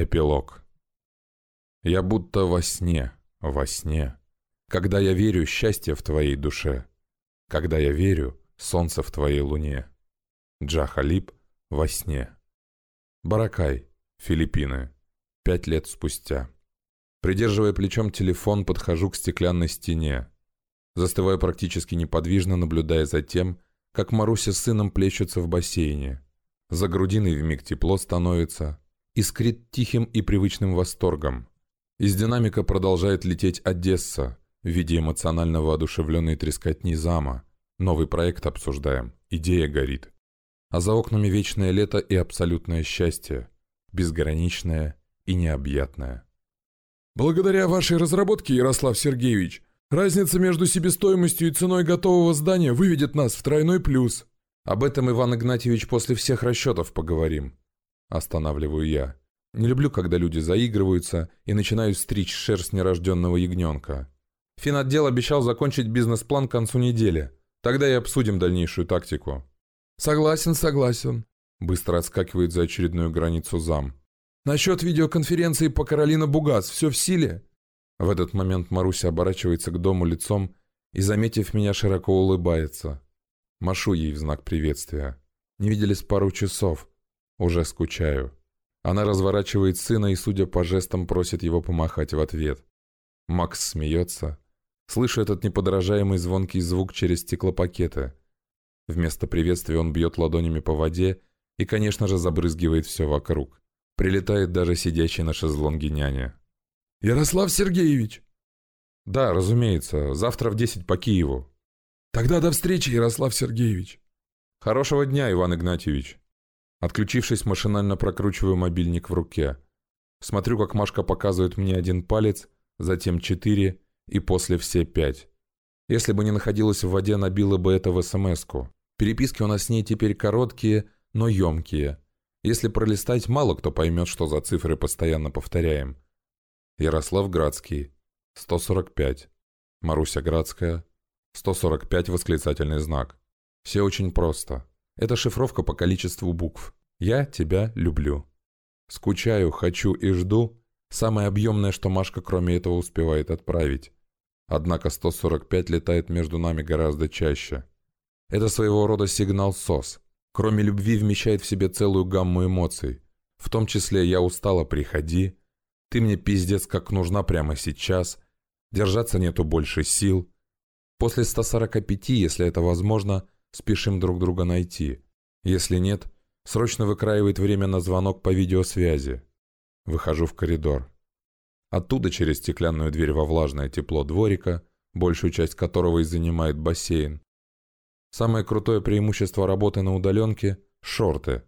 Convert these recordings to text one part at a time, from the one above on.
Эпилог. Я будто во сне, во сне. Когда я верю, счастье в твоей душе. Когда я верю, солнце в твоей луне. Джахалип во сне. Баракай, Филиппины. Пять лет спустя. Придерживая плечом телефон, подхожу к стеклянной стене. Застываю практически неподвижно, наблюдая за тем, как Маруся с сыном плещутся в бассейне. За грудиной вмиг тепло становится, искрит тихим и привычным восторгом. Из динамика продолжает лететь Одесса в виде эмоционально воодушевленной трескотни зама. Новый проект обсуждаем, идея горит. А за окнами вечное лето и абсолютное счастье, безграничное и необъятное. Благодаря вашей разработке, Ярослав Сергеевич, разница между себестоимостью и ценой готового здания выведет нас в тройной плюс. Об этом, Иван Игнатьевич, после всех расчетов поговорим. Останавливаю я. Не люблю, когда люди заигрываются и начинают стричь шерсть нерожденного ягненка. Финотдел обещал закончить бизнес-план к концу недели. Тогда и обсудим дальнейшую тактику. Согласен, согласен. Быстро отскакивает за очередную границу зам. Насчет видеоконференции по Каролина Бугас все в силе? В этот момент Маруся оборачивается к дому лицом и, заметив меня, широко улыбается. Машу ей в знак приветствия. Не виделись пару часов. Уже скучаю. Она разворачивает сына и, судя по жестам, просит его помахать в ответ. Макс смеется. Слышу этот неподражаемый звонкий звук через стеклопакеты. Вместо приветствия он бьет ладонями по воде и, конечно же, забрызгивает все вокруг. Прилетает даже сидящий на шезлонге няня. «Ярослав Сергеевич!» «Да, разумеется. Завтра в десять по Киеву». «Тогда до встречи, Ярослав Сергеевич!» «Хорошего дня, Иван Игнатьевич!» Отключившись, машинально прокручиваю мобильник в руке. Смотрю, как Машка показывает мне один палец, затем четыре и после все пять. Если бы не находилась в воде, набила бы это в СМС-ку. Переписки у нас с ней теперь короткие, но емкие. Если пролистать, мало кто поймет, что за цифры постоянно повторяем. Ярослав Градский, 145. Маруся Градская, 145 восклицательный знак. Все очень просто. Это шифровка по количеству букв. «Я тебя люблю». «Скучаю, хочу и жду» – самое объемное, что Машка кроме этого успевает отправить. Однако 145 летает между нами гораздо чаще. Это своего рода сигнал СОС. Кроме любви вмещает в себе целую гамму эмоций. В том числе «я устала, приходи», «ты мне пиздец как нужна прямо сейчас», «держаться нету больше сил». После 145, если это возможно – Спешим друг друга найти. Если нет, срочно выкраивает время на звонок по видеосвязи. Выхожу в коридор. Оттуда через стеклянную дверь во влажное тепло дворика, большую часть которого и занимает бассейн. Самое крутое преимущество работы на удаленке – шорты.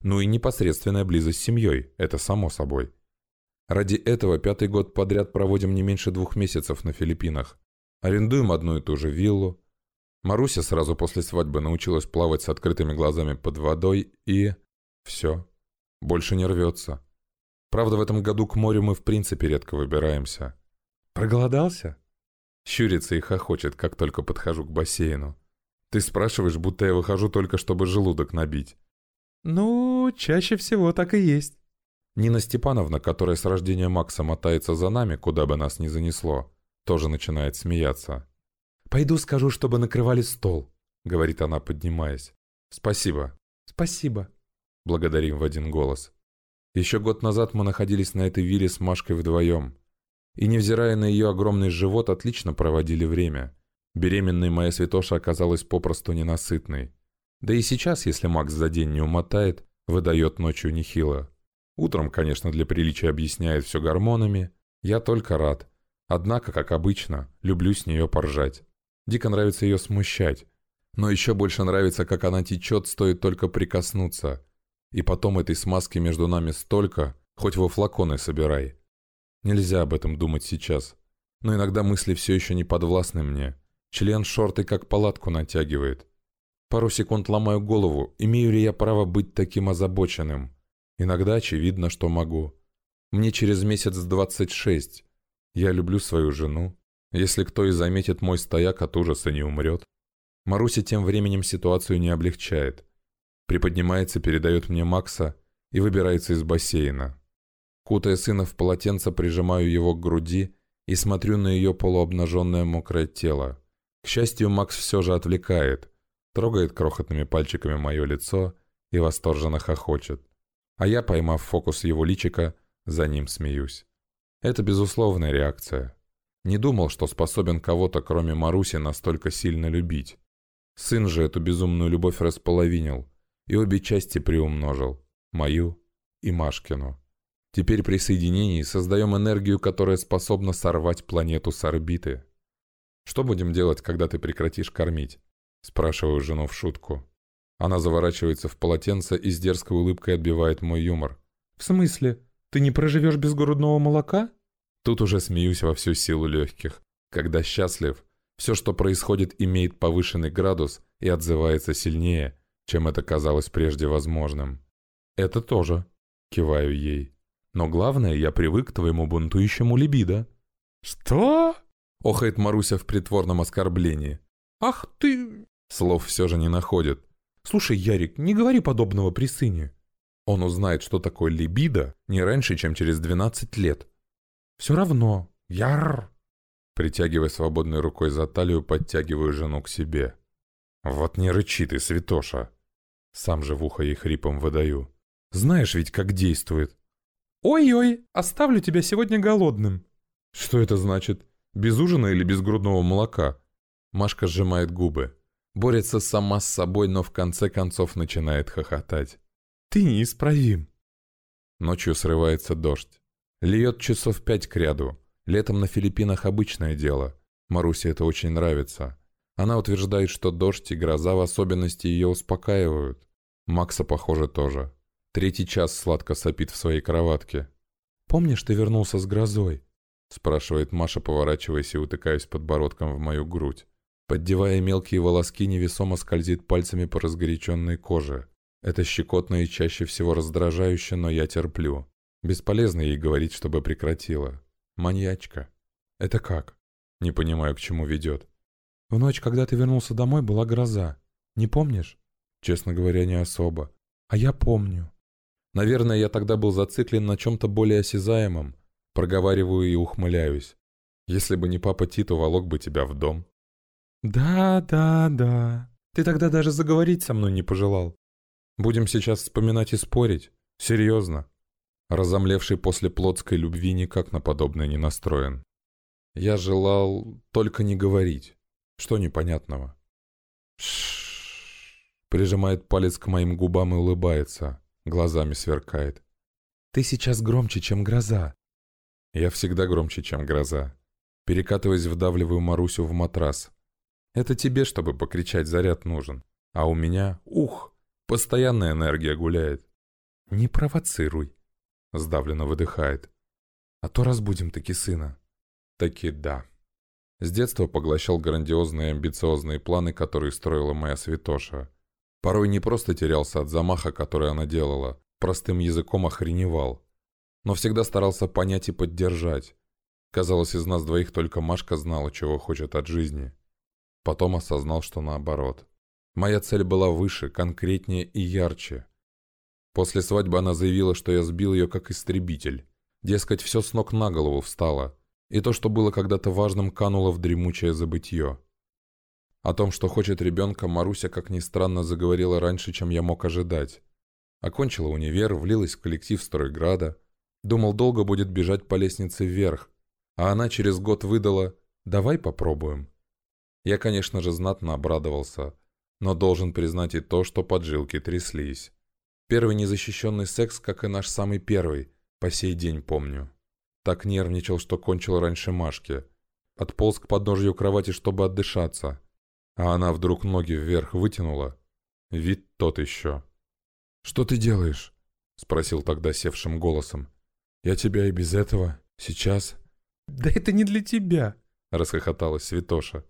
Ну и непосредственная близость с семьей, это само собой. Ради этого пятый год подряд проводим не меньше двух месяцев на Филиппинах. Арендуем одну и ту же виллу, Маруся сразу после свадьбы научилась плавать с открытыми глазами под водой и... Все. Больше не рвется. Правда, в этом году к морю мы в принципе редко выбираемся. Проголодался? Щурится и хохочет, как только подхожу к бассейну. Ты спрашиваешь, будто я выхожу только, чтобы желудок набить. Ну, чаще всего так и есть. Нина Степановна, которая с рождения Макса мотается за нами, куда бы нас ни занесло, тоже начинает смеяться. «Пойду скажу, чтобы накрывали стол», — говорит она, поднимаясь. «Спасибо». «Спасибо». Благодарим в один голос. Еще год назад мы находились на этой вилле с Машкой вдвоем. И, невзирая на ее огромный живот, отлично проводили время. Беременной моя святоша оказалась попросту ненасытной. Да и сейчас, если Макс за день не умотает, выдает ночью нехило. Утром, конечно, для приличия объясняет все гормонами. Я только рад. Однако, как обычно, люблю с нее поржать. Дико нравится ее смущать. Но еще больше нравится, как она течет, стоит только прикоснуться. И потом этой смазки между нами столько, хоть во флаконы собирай. Нельзя об этом думать сейчас. Но иногда мысли все еще не подвластны мне. Член шорты как палатку натягивает. Пару секунд ломаю голову, имею ли я право быть таким озабоченным. Иногда очевидно, что могу. Мне через месяц 26. Я люблю свою жену, если кто и заметит мой стояк, от ужаса не умрет. Маруся тем временем ситуацию не облегчает. Приподнимается, передает мне Макса и выбирается из бассейна. Кутая сына в полотенце, прижимаю его к груди и смотрю на ее полуобнаженное мокрое тело. К счастью, Макс все же отвлекает, трогает крохотными пальчиками мое лицо и восторженно хохочет. А я, поймав фокус его личика, за ним смеюсь. Это безусловная реакция. Не думал, что способен кого-то, кроме Маруси, настолько сильно любить. Сын же эту безумную любовь располовинил и обе части приумножил. Мою и Машкину. Теперь при соединении создаем энергию, которая способна сорвать планету с орбиты. «Что будем делать, когда ты прекратишь кормить?» Спрашиваю жену в шутку. Она заворачивается в полотенце и с дерзкой улыбкой отбивает мой юмор. «В смысле? Ты не проживешь без грудного молока?» Тут уже смеюсь во всю силу легких. Когда счастлив, все, что происходит, имеет повышенный градус и отзывается сильнее, чем это казалось прежде возможным. «Это тоже», — киваю ей. «Но главное, я привык к твоему бунтующему либидо». «Что?» — охает Маруся в притворном оскорблении. «Ах ты...» Слов все же не находит. «Слушай, Ярик, не говори подобного при сыне». Он узнает, что такое либидо, не раньше, чем через 12 лет. «Все равно. Яр!» Притягивая свободной рукой за талию, подтягиваю жену к себе. «Вот не рычи ты, святоша!» Сам же в ухо ей хрипом выдаю. «Знаешь ведь, как действует!» «Ой-ой, оставлю тебя сегодня голодным!» «Что это значит? Без ужина или без грудного молока?» Машка сжимает губы. Борется сама с собой, но в конце концов начинает хохотать. «Ты неисправим!» Ночью срывается дождь. Льет часов пять к ряду. Летом на Филиппинах обычное дело. Марусе это очень нравится. Она утверждает, что дождь и гроза в особенности ее успокаивают. Макса, похоже, тоже. Третий час сладко сопит в своей кроватке. «Помнишь, ты вернулся с грозой?» спрашивает Маша, поворачиваясь и утыкаясь подбородком в мою грудь. Поддевая мелкие волоски, невесомо скользит пальцами по разгоряченной коже. Это щекотно и чаще всего раздражающе, но я терплю. Бесполезно ей говорить, чтобы прекратила. Маньячка. Это как? Не понимаю, к чему ведет. В ночь, когда ты вернулся домой, была гроза. Не помнишь? Честно говоря, не особо. А я помню. Наверное, я тогда был зациклен на чем-то более осязаемом. Проговариваю и ухмыляюсь. Если бы не папа Тит, волок бы тебя в дом. «Да, да, да. Ты тогда даже заговорить со мной не пожелал». «Будем сейчас вспоминать и спорить. Серьезно». Разомлевший после плотской любви никак на подобное не настроен. Я желал только не говорить. Что непонятного? Шш. Прижимает палец к моим губам и улыбается. Глазами сверкает. «Ты сейчас громче, чем гроза». Я всегда громче, чем гроза. Перекатываясь, вдавливаю Марусю в матрас. Это тебе, чтобы покричать, заряд нужен. А у меня, ух, постоянная энергия гуляет. Не провоцируй, сдавленно выдыхает. А то разбудим таки сына. Таки да. С детства поглощал грандиозные амбициозные планы, которые строила моя святоша. Порой не просто терялся от замаха, который она делала, простым языком охреневал. Но всегда старался понять и поддержать. Казалось, из нас двоих только Машка знала, чего хочет от жизни. Потом осознал, что наоборот. Моя цель была выше, конкретнее и ярче. После свадьбы она заявила, что я сбил ее как истребитель. Дескать, все с ног на голову встало. И то, что было когда-то важным, кануло в дремучее забытье. О том, что хочет ребенка, Маруся, как ни странно, заговорила раньше, чем я мог ожидать. Окончила универ, влилась в коллектив Стройграда. Думал, долго будет бежать по лестнице вверх. А она через год выдала «давай попробуем». Я, конечно же, знатно обрадовался, но должен признать и то, что поджилки тряслись. Первый незащищенный секс, как и наш самый первый, по сей день помню. Так нервничал, что кончил раньше Машки. Отполз к подножью кровати, чтобы отдышаться. А она вдруг ноги вверх вытянула. Вид тот еще. «Что ты делаешь?» — спросил тогда севшим голосом. «Я тебя и без этого. Сейчас». «Да это не для тебя!» — расхохоталась Святоша.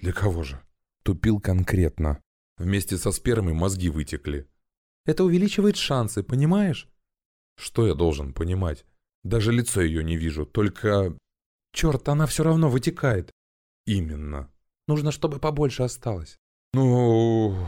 Для кого же? Тупил конкретно. Вместе со спермой мозги вытекли. Это увеличивает шансы, понимаешь? Что я должен понимать? Даже лицо ее не вижу, только... Черт, она все равно вытекает. Именно. Нужно, чтобы побольше осталось. Ну...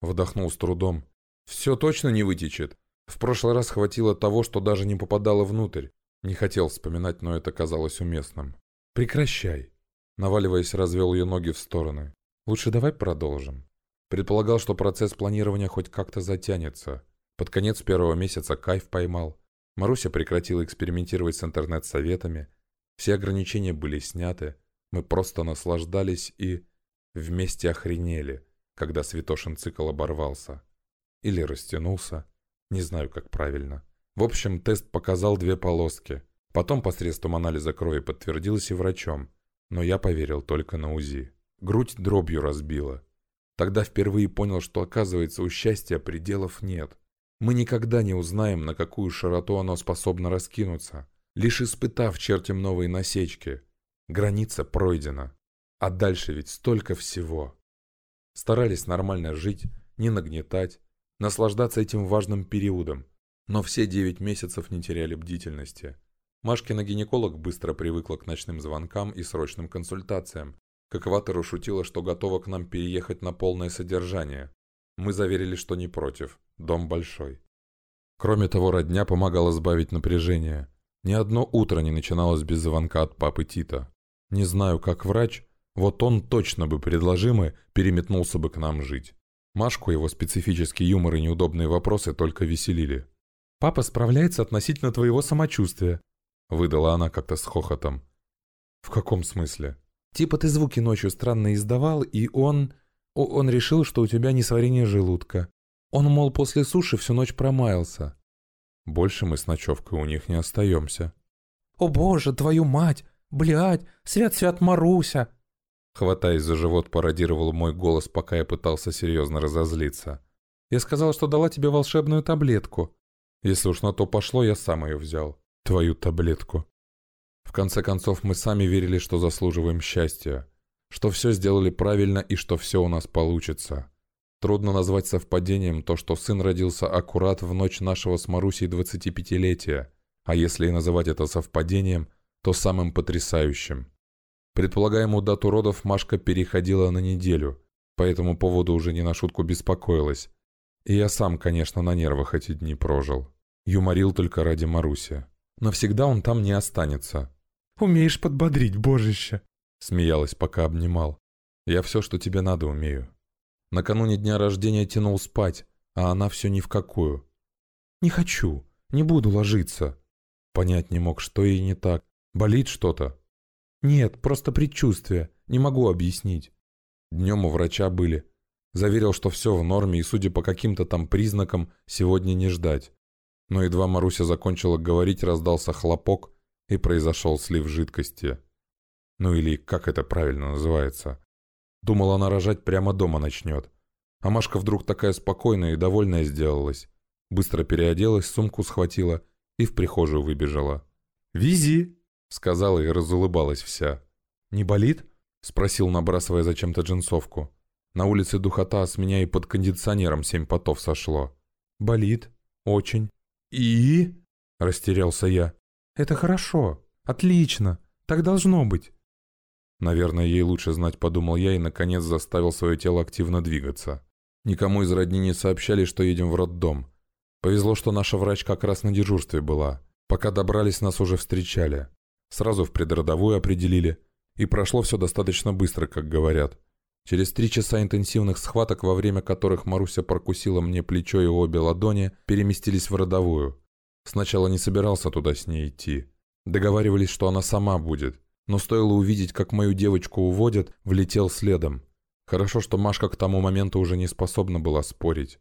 Вдохнул с трудом. Все точно не вытечет. В прошлый раз хватило того, что даже не попадало внутрь. Не хотел вспоминать, но это казалось уместным. «Прекращай!» Наваливаясь, развел ее ноги в стороны. «Лучше давай продолжим». Предполагал, что процесс планирования хоть как-то затянется. Под конец первого месяца кайф поймал. Маруся прекратила экспериментировать с интернет-советами. Все ограничения были сняты. Мы просто наслаждались и... вместе охренели, когда Святошин цикл оборвался. Или растянулся. Не знаю, как правильно. В общем, тест показал две полоски. Потом посредством анализа крови подтвердилось и врачом. Но я поверил только на УЗИ. Грудь дробью разбила. Тогда впервые понял, что оказывается у счастья пределов нет. Мы никогда не узнаем, на какую широту оно способно раскинуться. Лишь испытав, чертим новые насечки. Граница пройдена. А дальше ведь столько всего. Старались нормально жить, не нагнетать, наслаждаться этим важным периодом. Но все девять месяцев не теряли бдительности. Машкина гинеколог быстро привыкла к ночным звонкам и срочным консультациям. Как Ватеру шутила, что готова к нам переехать на полное содержание. Мы заверили, что не против. Дом большой. Кроме того, родня помогала сбавить напряжение. Ни одно утро не начиналось без звонка от папы Тита. Не знаю, как врач, вот он точно бы предложимый переметнулся бы к нам жить. Машку его специфический юмор и неудобные вопросы только веселили. «Папа справляется относительно твоего самочувствия», — выдала она как-то с хохотом. «В каком смысле?» «Типа ты звуки ночью странно издавал, и он... Он решил, что у тебя несварение желудка. Он, мол, после суши всю ночь промаялся». «Больше мы с ночевкой у них не остаемся». «О боже, твою мать! Блядь! Свят-свят Маруся!» Хватаясь за живот, пародировал мой голос, пока я пытался серьезно разозлиться. «Я сказал, что дала тебе волшебную таблетку. Если уж на то пошло, я сам ее взял. Твою таблетку». В конце концов, мы сами верили, что заслуживаем счастья, что все сделали правильно и что все у нас получится. Трудно назвать совпадением то, что сын родился аккурат в ночь нашего с Марусей 25-летия, а если и называть это совпадением, то самым потрясающим. Предполагаемую дату родов Машка переходила на неделю, по этому поводу уже не на шутку беспокоилась. И я сам, конечно, на нервах эти дни прожил. Юморил только ради Маруси. Навсегда он там не останется. «Умеешь подбодрить, божище!» Смеялась, пока обнимал. «Я все, что тебе надо, умею». Накануне дня рождения тянул спать, а она все ни в какую. «Не хочу, не буду ложиться». Понять не мог, что ей не так. Болит что-то? «Нет, просто предчувствие. Не могу объяснить». Днем у врача были. Заверил, что все в норме и, судя по каким-то там признакам, сегодня не ждать. Но едва Маруся закончила говорить, раздался хлопок, и произошел слив жидкости. Ну или как это правильно называется. Думала, она рожать прямо дома начнет. А Машка вдруг такая спокойная и довольная сделалась. Быстро переоделась, сумку схватила и в прихожую выбежала. «Вези!» — сказала и разулыбалась вся. «Не болит?» — спросил, набрасывая зачем-то джинсовку. На улице духота, с меня и под кондиционером семь потов сошло. «Болит. Очень». «И?» — растерялся я. «Это хорошо. Отлично. Так должно быть». Наверное, ей лучше знать, подумал я и, наконец, заставил свое тело активно двигаться. Никому из родни не сообщали, что едем в роддом. Повезло, что наша врач как раз на дежурстве была. Пока добрались, нас уже встречали. Сразу в предродовую определили. И прошло все достаточно быстро, как говорят. Через три часа интенсивных схваток, во время которых Маруся прокусила мне плечо и обе ладони, переместились в родовую. Сначала не собирался туда с ней идти. Договаривались, что она сама будет. Но стоило увидеть, как мою девочку уводят, влетел следом. Хорошо, что Машка к тому моменту уже не способна была спорить.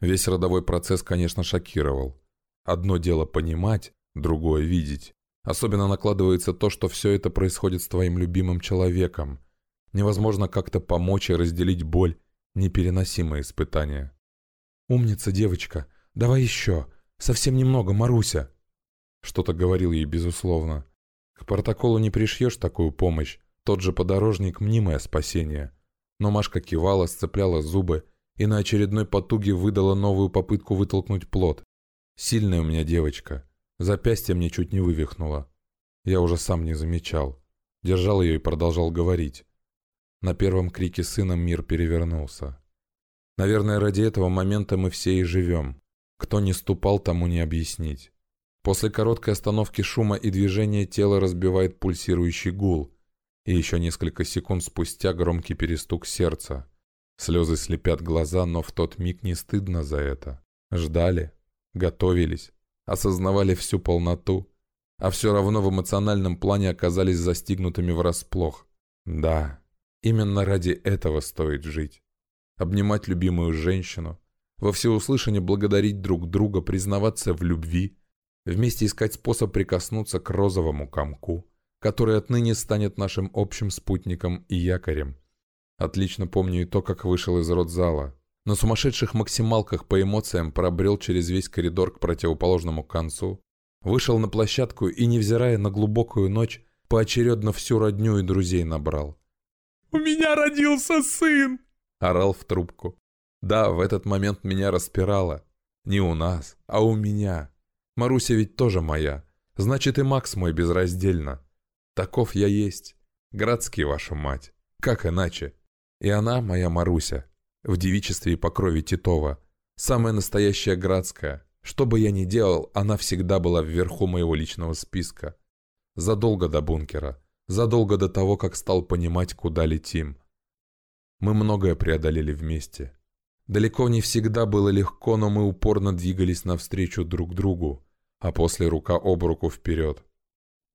Весь родовой процесс, конечно, шокировал. Одно дело понимать, другое видеть. Особенно накладывается то, что все это происходит с твоим любимым человеком. Невозможно как-то помочь и разделить боль, непереносимое испытание. «Умница, девочка, давай еще, совсем немного, Маруся!» Что-то говорил ей, безусловно. К протоколу не пришьешь такую помощь, тот же подорожник – мнимое спасение. Но Машка кивала, сцепляла зубы и на очередной потуге выдала новую попытку вытолкнуть плод. Сильная у меня девочка. Запястье мне чуть не вывихнуло. Я уже сам не замечал. Держал ее и продолжал говорить. На первом крике сына мир перевернулся. Наверное, ради этого момента мы все и живем. Кто не ступал, тому не объяснить. После короткой остановки шума и движения тело разбивает пульсирующий гул, и еще несколько секунд спустя громкий перестук сердца. Слезы слепят глаза, но в тот миг не стыдно за это. Ждали, готовились, осознавали всю полноту, а все равно в эмоциональном плане оказались застигнутыми врасплох. Да, именно ради этого стоит жить. Обнимать любимую женщину, во всеуслышание благодарить друг друга, признаваться в любви, вместе искать способ прикоснуться к розовому комку, который отныне станет нашим общим спутником и якорем. Отлично помню и то, как вышел из родзала. На сумасшедших максималках по эмоциям пробрел через весь коридор к противоположному концу, вышел на площадку и, невзирая на глубокую ночь, поочередно всю родню и друзей набрал. «У меня родился сын!» — орал в трубку. Да, в этот момент меня распирало. Не у нас, а у меня. Маруся ведь тоже моя. Значит, и Макс мой безраздельно. Таков я есть. Градский, ваша мать. Как иначе? И она, моя Маруся, в девичестве и по крови Титова. Самая настоящая Градская. Что бы я ни делал, она всегда была вверху моего личного списка. Задолго до бункера. Задолго до того, как стал понимать, куда летим. Мы многое преодолели вместе. Далеко не всегда было легко, но мы упорно двигались навстречу друг другу, а после рука об руку вперед.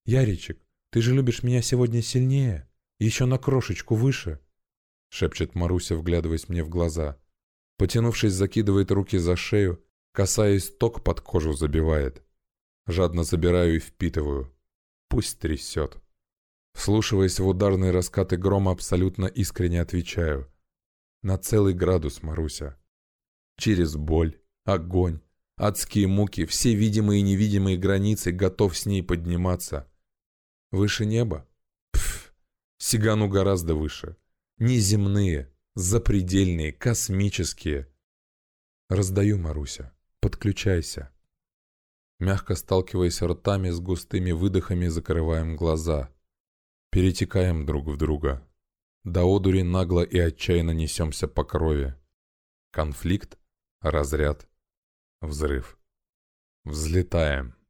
«Яричек, ты же любишь меня сегодня сильнее, еще на крошечку выше», — шепчет Маруся, вглядываясь мне в глаза. Потянувшись, закидывает руки за шею, касаясь ток под кожу забивает. Жадно забираю и впитываю. Пусть трясет. Вслушиваясь в ударные раскаты грома, абсолютно искренне отвечаю. На целый градус, Маруся. Через боль, огонь, адские муки, все видимые и невидимые границы готов с ней подниматься. Выше неба? Пф, сигану гораздо выше. Неземные, запредельные, космические. Раздаю, Маруся. Подключайся. Мягко сталкиваясь ртами с густыми выдохами, закрываем глаза. Перетекаем друг в друга. До одури нагло и отчаянно несемся по крови. Конфликт, разряд, взрыв. Взлетаем.